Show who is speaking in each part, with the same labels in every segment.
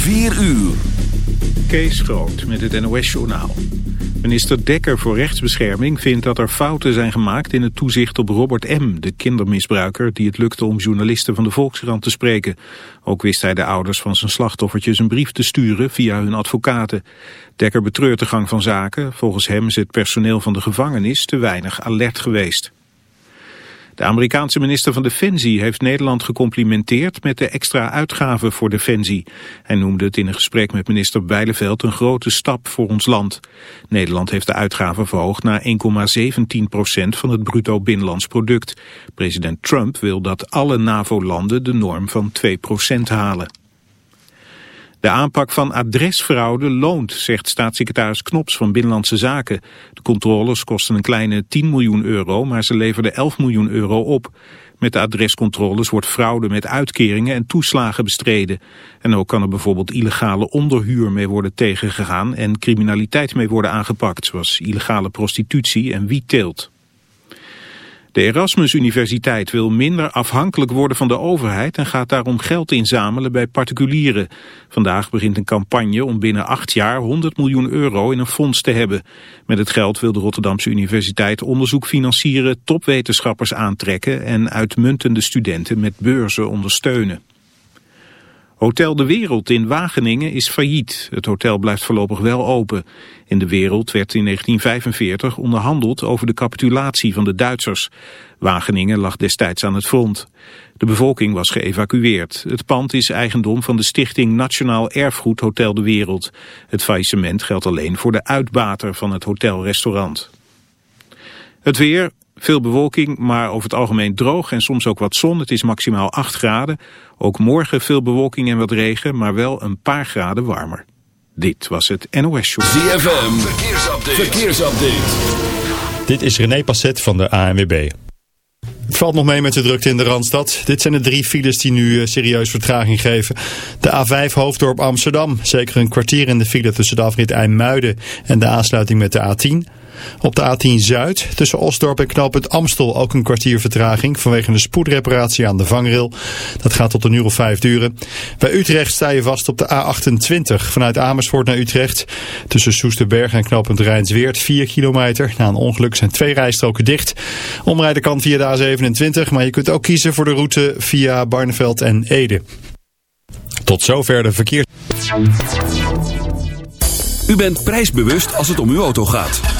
Speaker 1: 4 uur.
Speaker 2: Kees Groot met het NOS-journaal. Minister Dekker voor Rechtsbescherming vindt dat er fouten zijn gemaakt in het toezicht op Robert M., de kindermisbruiker die het lukte om journalisten van de Volkskrant te spreken. Ook wist hij de ouders van zijn slachtoffertjes een brief te sturen via hun advocaten. Dekker betreurt de gang van zaken. Volgens hem is het personeel van de gevangenis te weinig alert geweest. De Amerikaanse minister van Defensie heeft Nederland gecomplimenteerd met de extra uitgaven voor Defensie. Hij noemde het in een gesprek met minister Bijleveld een grote stap voor ons land. Nederland heeft de uitgaven verhoogd naar 1,17 procent van het bruto binnenlands product. President Trump wil dat alle NAVO-landen de norm van 2 procent halen. De aanpak van adresfraude loont, zegt staatssecretaris Knops van Binnenlandse Zaken. De controles kosten een kleine 10 miljoen euro, maar ze leverden 11 miljoen euro op. Met de adrescontroles wordt fraude met uitkeringen en toeslagen bestreden. En ook kan er bijvoorbeeld illegale onderhuur mee worden tegengegaan en criminaliteit mee worden aangepakt, zoals illegale prostitutie en wietteelt. De Erasmus Universiteit wil minder afhankelijk worden van de overheid en gaat daarom geld inzamelen bij particulieren. Vandaag begint een campagne om binnen acht jaar 100 miljoen euro in een fonds te hebben. Met het geld wil de Rotterdamse Universiteit onderzoek financieren, topwetenschappers aantrekken en uitmuntende studenten met beurzen ondersteunen. Hotel De Wereld in Wageningen is failliet. Het hotel blijft voorlopig wel open. In De Wereld werd in 1945 onderhandeld over de capitulatie van de Duitsers. Wageningen lag destijds aan het front. De bevolking was geëvacueerd. Het pand is eigendom van de stichting Nationaal Erfgoed Hotel De Wereld. Het faillissement geldt alleen voor de uitbater van het hotelrestaurant. Het weer, veel bewolking, maar over het algemeen droog en soms ook wat zon. Het is maximaal 8 graden. Ook morgen veel bewolking en wat regen, maar wel een paar graden warmer. Dit was het NOS Show.
Speaker 1: ZFM, verkeersupdate. verkeersupdate.
Speaker 3: Dit is René Passet van de ANWB. Het valt nog mee met de drukte in de Randstad. Dit zijn de drie files die nu serieus vertraging geven. De A5 Hoofddorp Amsterdam. Zeker een kwartier in de file tussen de afrit IJmuiden en de aansluiting met de A10. Op de A10 Zuid tussen Osdorp en knooppunt Amstel ook een kwartier vertraging vanwege een spoedreparatie aan de vangrail. Dat gaat tot een uur of vijf duren. Bij Utrecht sta je vast op de A28 vanuit Amersfoort naar Utrecht. Tussen Soesterberg en knooppunt Rijnsweert 4 kilometer. Na een ongeluk zijn twee rijstroken dicht. Omrijden kan via de A27, maar je kunt ook kiezen voor de route via Barneveld en Ede. Tot zover de verkeer.
Speaker 1: U bent prijsbewust als het om uw auto gaat.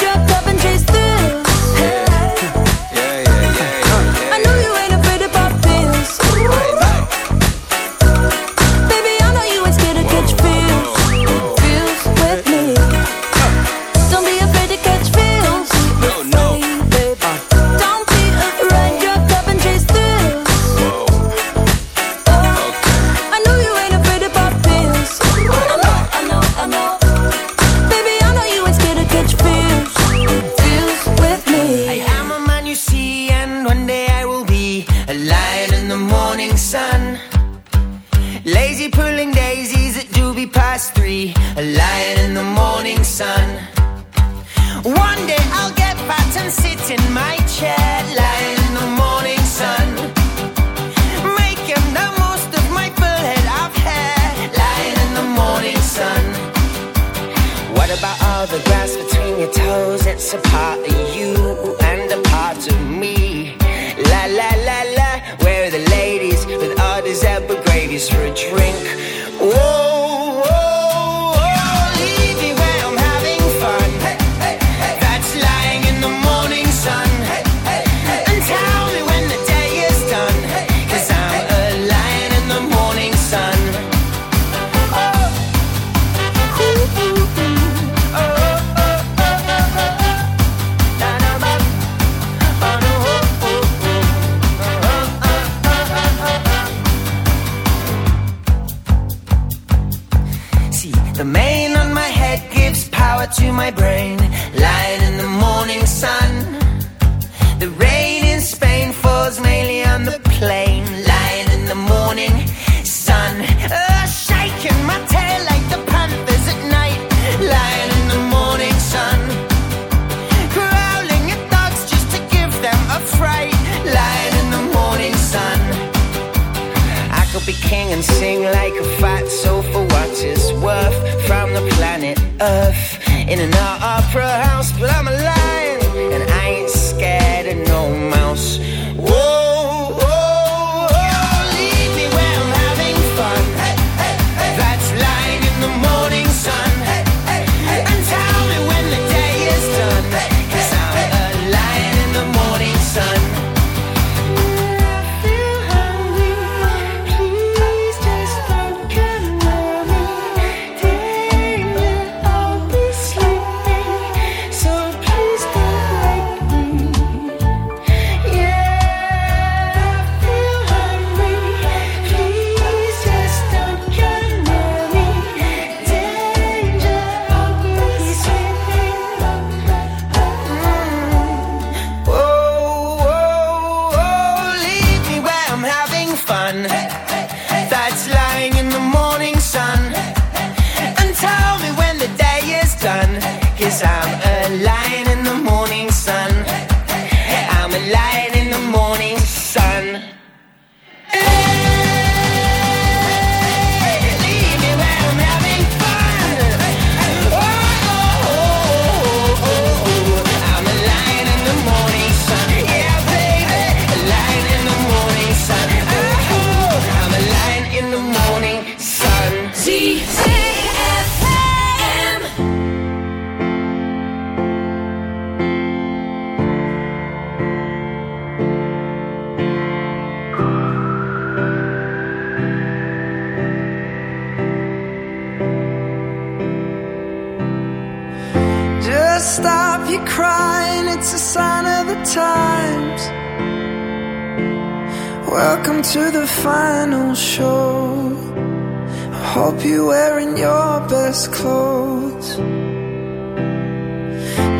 Speaker 4: clothes.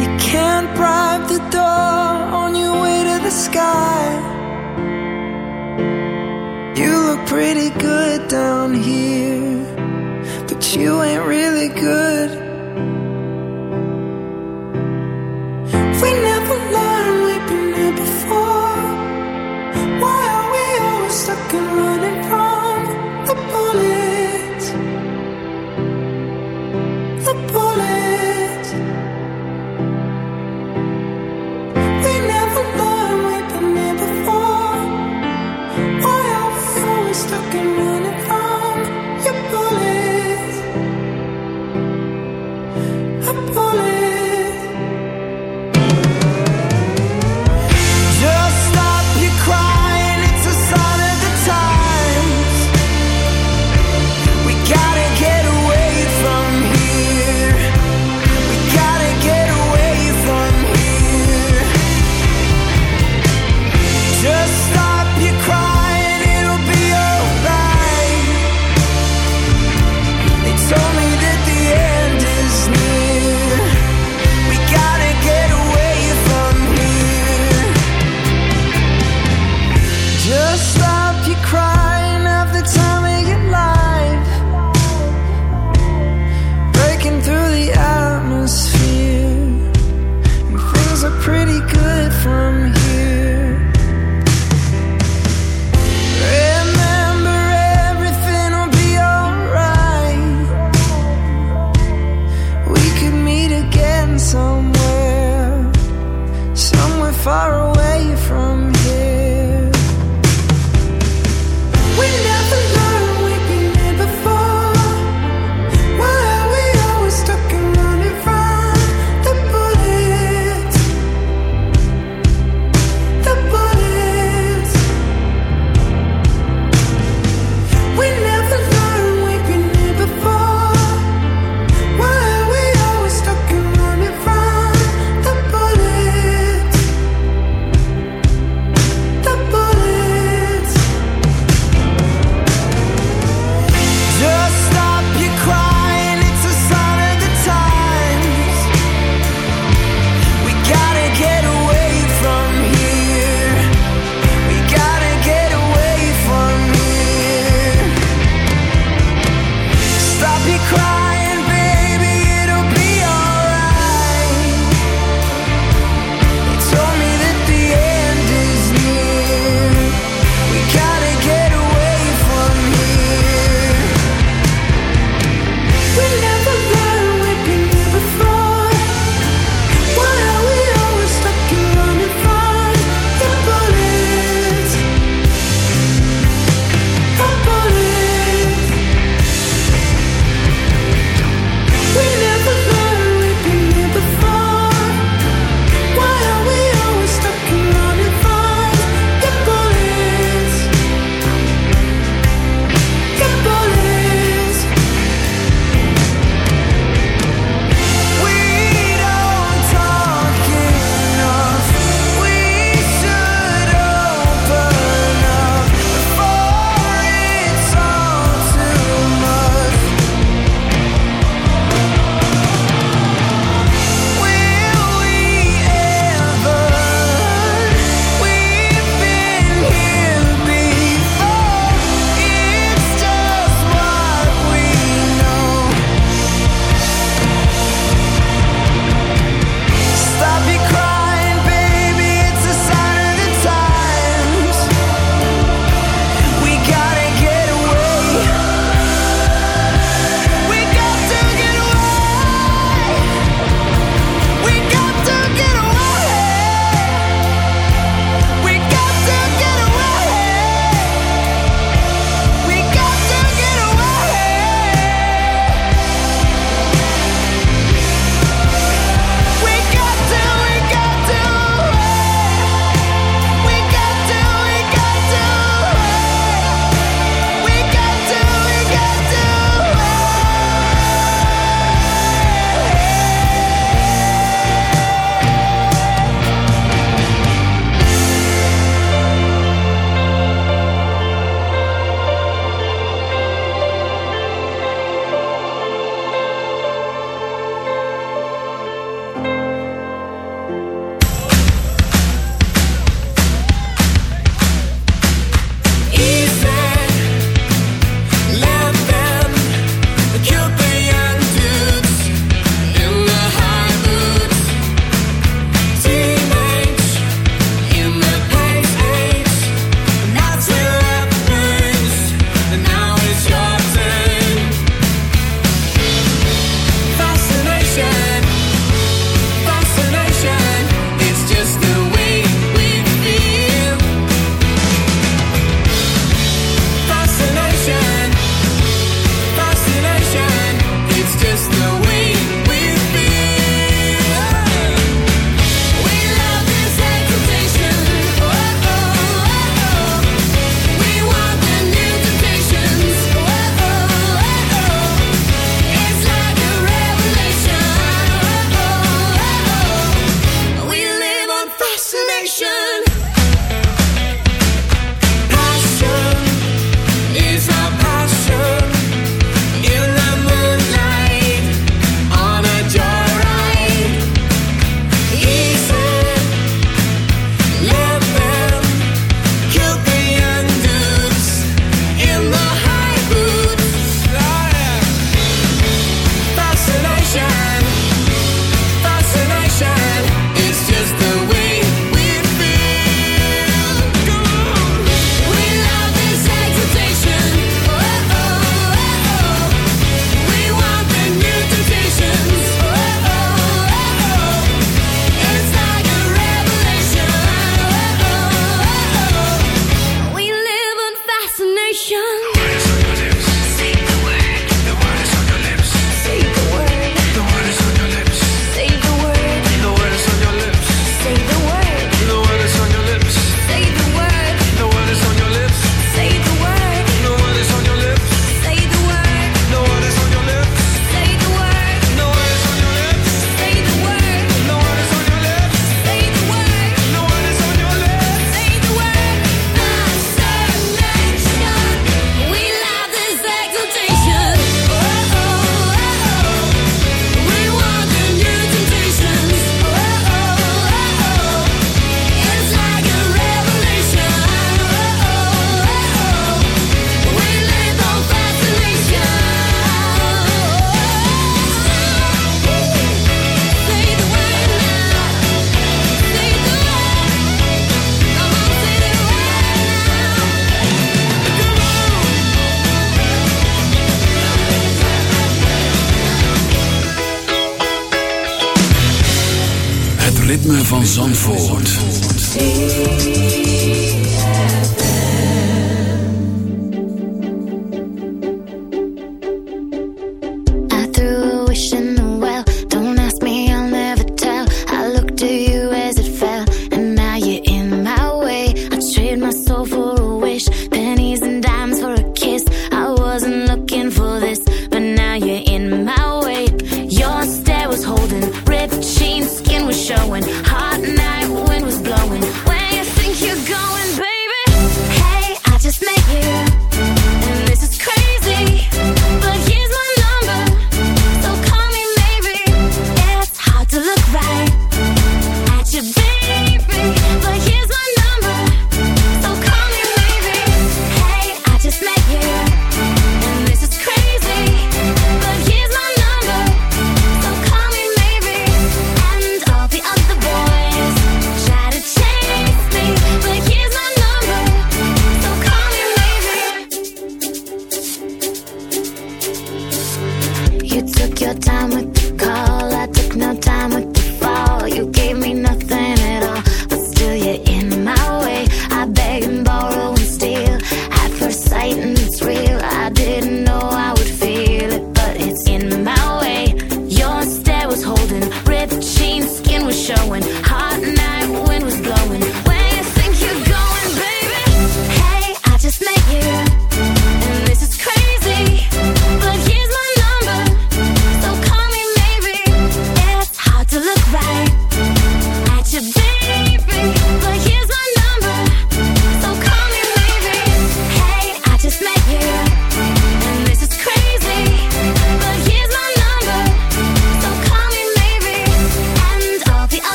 Speaker 4: You can't bribe the door on your way to the sky. You look pretty good down here, but you ain't really good. We never we've been here before. Why are we always stuck and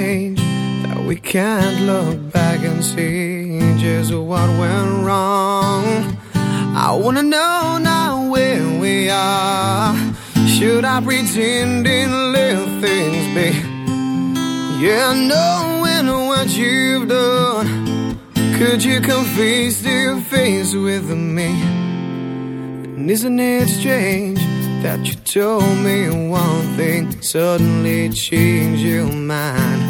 Speaker 4: That we can't look back and see just what went wrong? I wanna know now where we are. Should I pretend and let things be? Yeah, knowing what you've done, could you come face to face with me? And isn't it strange that you told me one thing, suddenly changed your mind?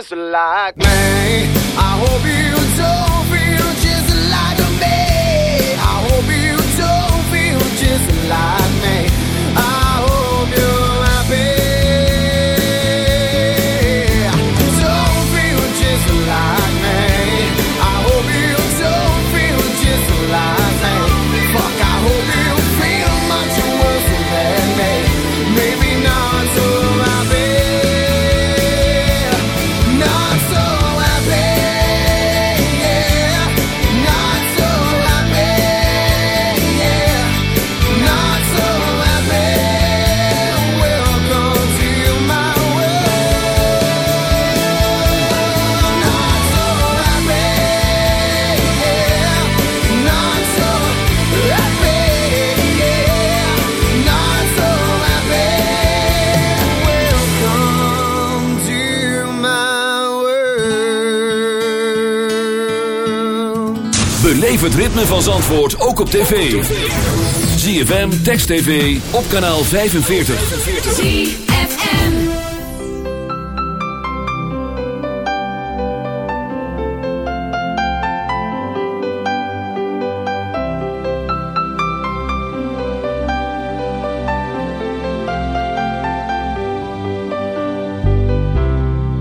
Speaker 4: just like me. I hope you
Speaker 1: het ritme van Zandvoort ook op tv. ZFM, Text TV, op kanaal 45.
Speaker 5: ZFM.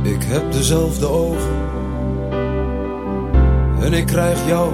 Speaker 6: Ik heb dezelfde ogen en ik krijg jou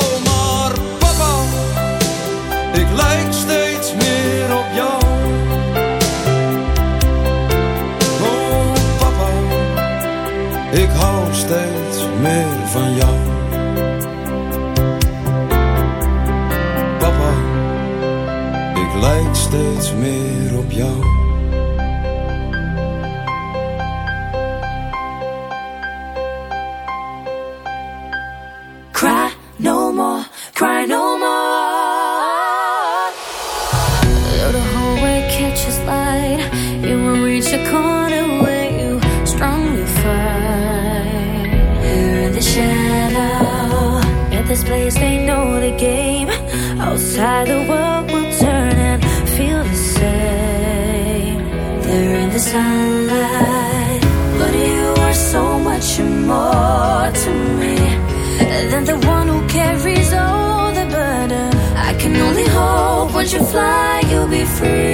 Speaker 7: You should fly, you'll be free.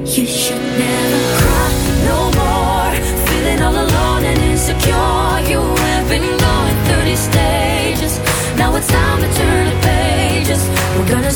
Speaker 7: You should never cry no more. Feeling all alone and insecure. You have been going 30 stages. Now it's time to turn the pages. We're gonna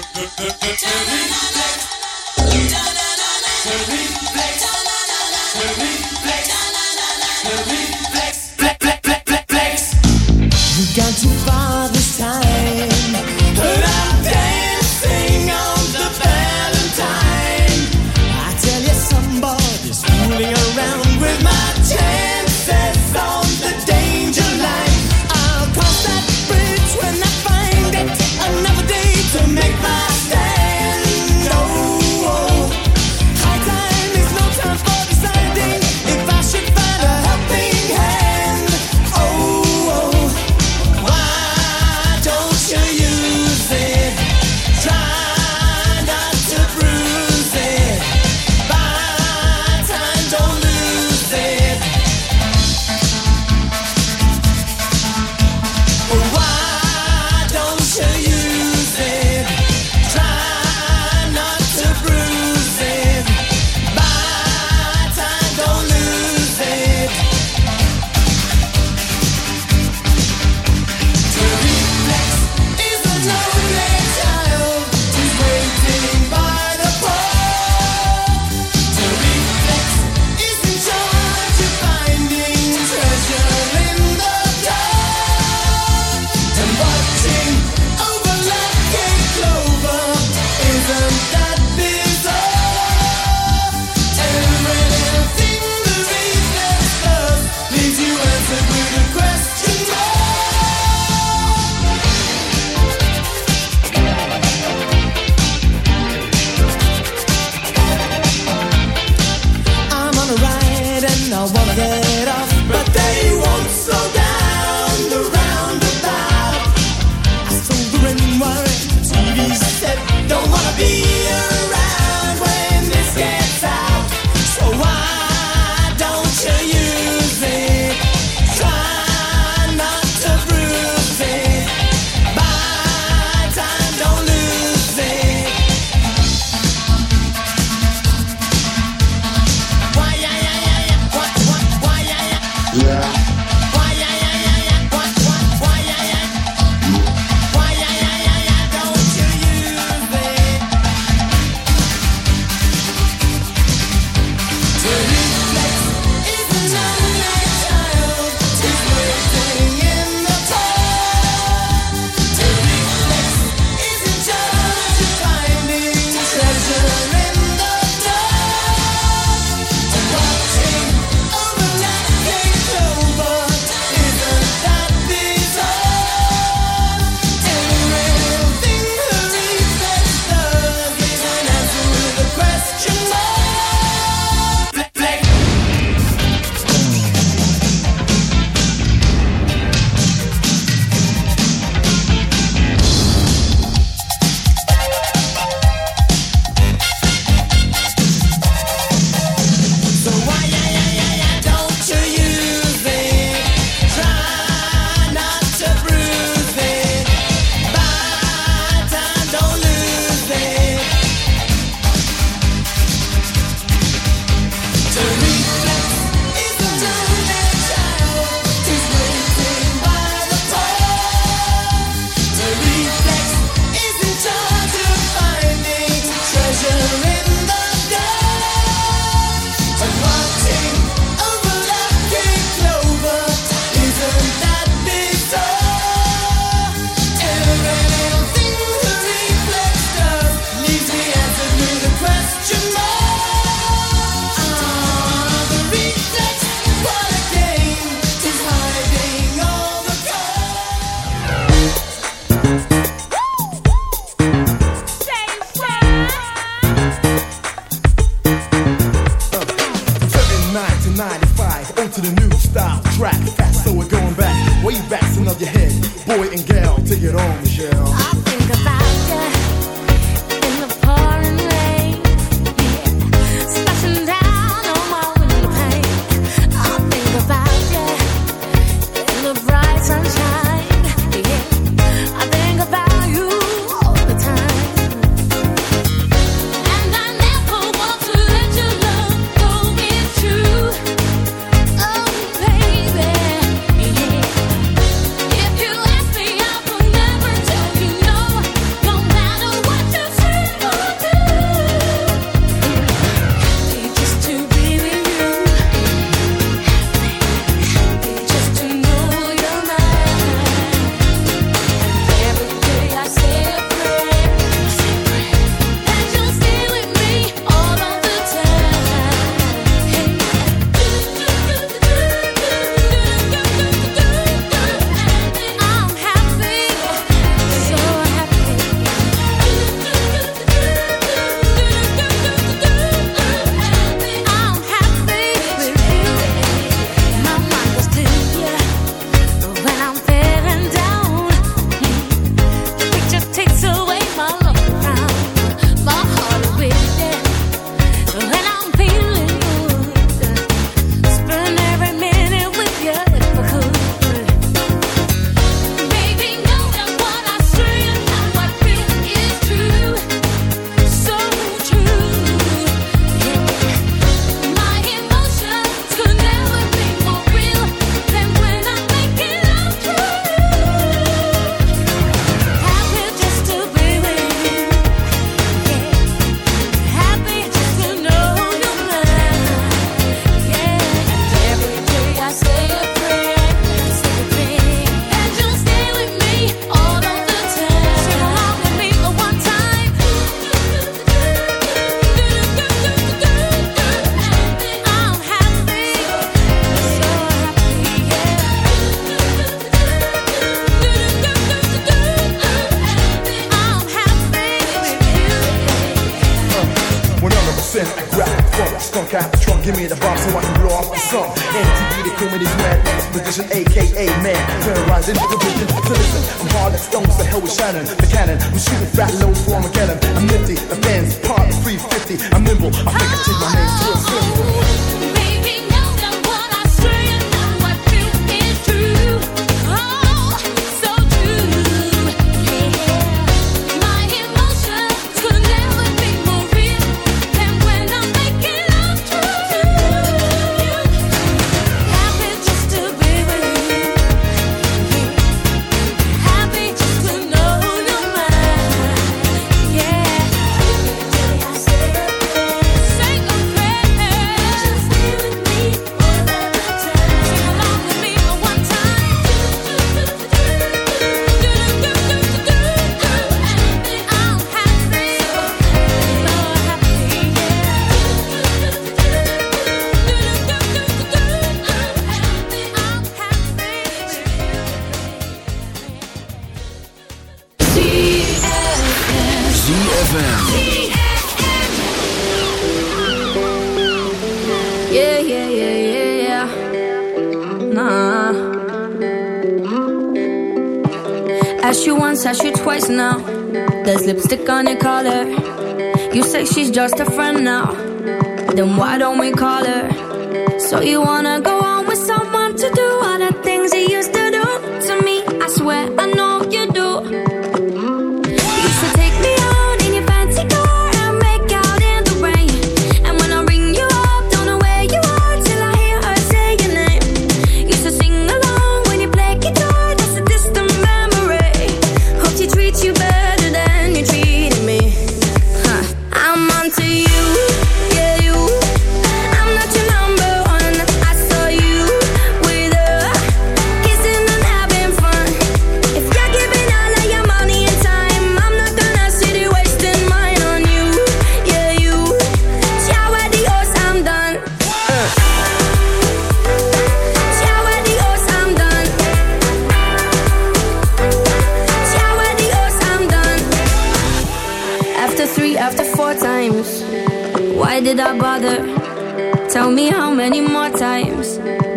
Speaker 7: Replay. Replay.
Speaker 8: Replay. Get off, but they won't slow down just a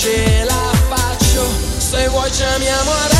Speaker 9: ce la faccio. Se vuoi ci amiamo adesso,